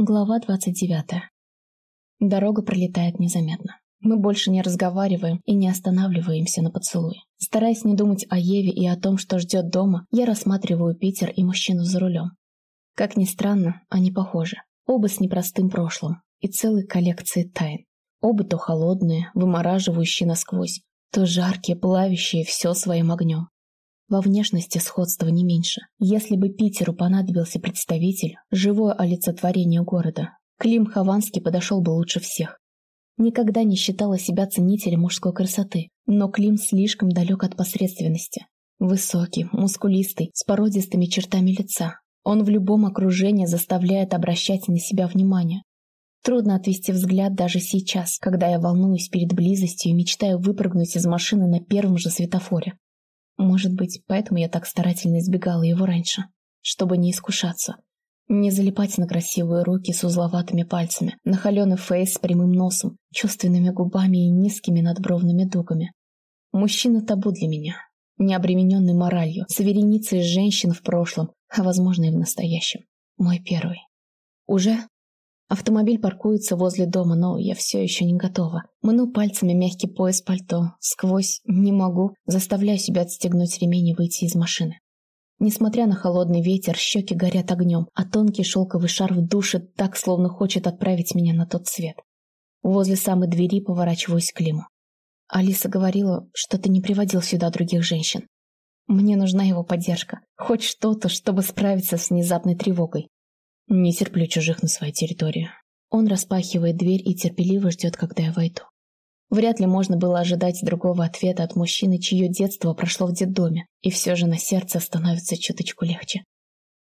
Глава 29. Дорога пролетает незаметно. Мы больше не разговариваем и не останавливаемся на поцелуй. Стараясь не думать о Еве и о том, что ждет дома, я рассматриваю Питер и мужчину за рулем. Как ни странно, они похожи. Оба с непростым прошлым и целой коллекцией тайн. Оба то холодные, вымораживающие насквозь, то жаркие, плавящие все своим огнем. Во внешности сходства не меньше. Если бы Питеру понадобился представитель, живое олицетворение города, Клим Хованский подошел бы лучше всех. Никогда не считала себя ценителем мужской красоты, но Клим слишком далек от посредственности. Высокий, мускулистый, с породистыми чертами лица. Он в любом окружении заставляет обращать на себя внимание. Трудно отвести взгляд даже сейчас, когда я волнуюсь перед близостью и мечтаю выпрыгнуть из машины на первом же светофоре. Может быть, поэтому я так старательно избегала его раньше, чтобы не искушаться. Не залипать на красивые руки с узловатыми пальцами, на холеный фейс с прямым носом, чувственными губами и низкими надбровными дугами. Мужчина табу для меня, не обремененный моралью, с вереницей женщин в прошлом, а возможно и в настоящем. Мой первый. Уже Автомобиль паркуется возле дома, но я все еще не готова. Мыну пальцами мягкий пояс пальто. Сквозь «не могу» заставляю себя отстегнуть ремень и выйти из машины. Несмотря на холодный ветер, щеки горят огнем, а тонкий шелковый шарф душит так, словно хочет отправить меня на тот свет. Возле самой двери поворачиваюсь к Климу. Алиса говорила, что ты не приводил сюда других женщин. Мне нужна его поддержка. Хоть что-то, чтобы справиться с внезапной тревогой. Не терплю чужих на своей территории. Он распахивает дверь и терпеливо ждет, когда я войду. Вряд ли можно было ожидать другого ответа от мужчины, чье детство прошло в детдоме, и все же на сердце становится чуточку легче.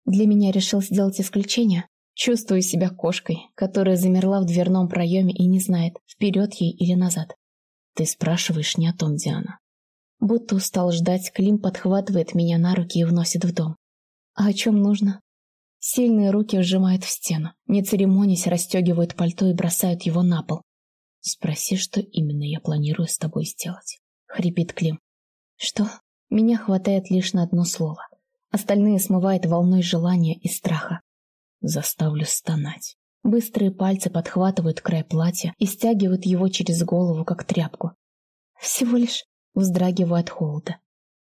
Для меня решил сделать исключение. Чувствую себя кошкой, которая замерла в дверном проеме и не знает, вперед ей или назад. Ты спрашиваешь не о том, Диана. Будто устал ждать, Клим подхватывает меня на руки и вносит в дом. А о чем нужно? Сильные руки сжимают в стену, не церемонясь, расстегивают пальто и бросают его на пол. «Спроси, что именно я планирую с тобой сделать», — хрипит Клим. «Что?» Меня хватает лишь на одно слово. Остальные смывает волной желания и страха. Заставлю стонать. Быстрые пальцы подхватывают край платья и стягивают его через голову, как тряпку. Всего лишь вздрагиваю от холода.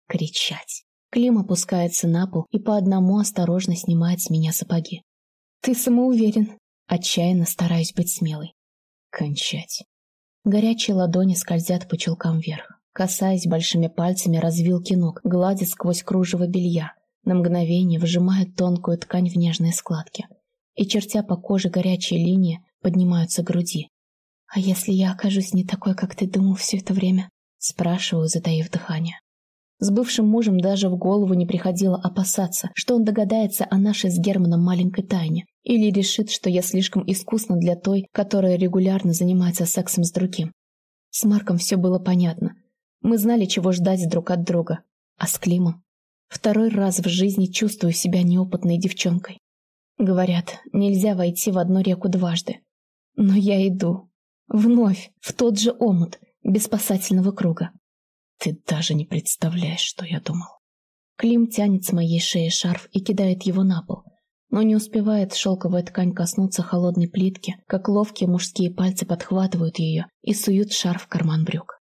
Кричать. Клим опускается на пол и по одному осторожно снимает с меня сапоги. «Ты самоуверен!» Отчаянно стараюсь быть смелой. Кончать. Горячие ладони скользят по чулкам вверх. Касаясь большими пальцами развилки ног, гладит сквозь кружево белья. На мгновение выжимает тонкую ткань в нежные складки. И, чертя по коже горячие линии, поднимаются к груди. «А если я окажусь не такой, как ты думал все это время?» Спрашиваю, затаив дыхание. С бывшим мужем даже в голову не приходило опасаться, что он догадается о нашей с Германом маленькой тайне или решит, что я слишком искусна для той, которая регулярно занимается сексом с другим. С Марком все было понятно. Мы знали, чего ждать друг от друга. А с Климом? Второй раз в жизни чувствую себя неопытной девчонкой. Говорят, нельзя войти в одну реку дважды. Но я иду. Вновь, в тот же омут, без спасательного круга. Ты даже не представляешь, что я думал. Клим тянет с моей шеи шарф и кидает его на пол, но не успевает шелковая ткань коснуться холодной плитки, как ловкие мужские пальцы подхватывают ее и суют шарф в карман брюк.